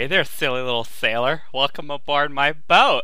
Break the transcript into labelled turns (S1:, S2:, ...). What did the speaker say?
S1: Hey there, silly little sailor. Welcome aboard my boat.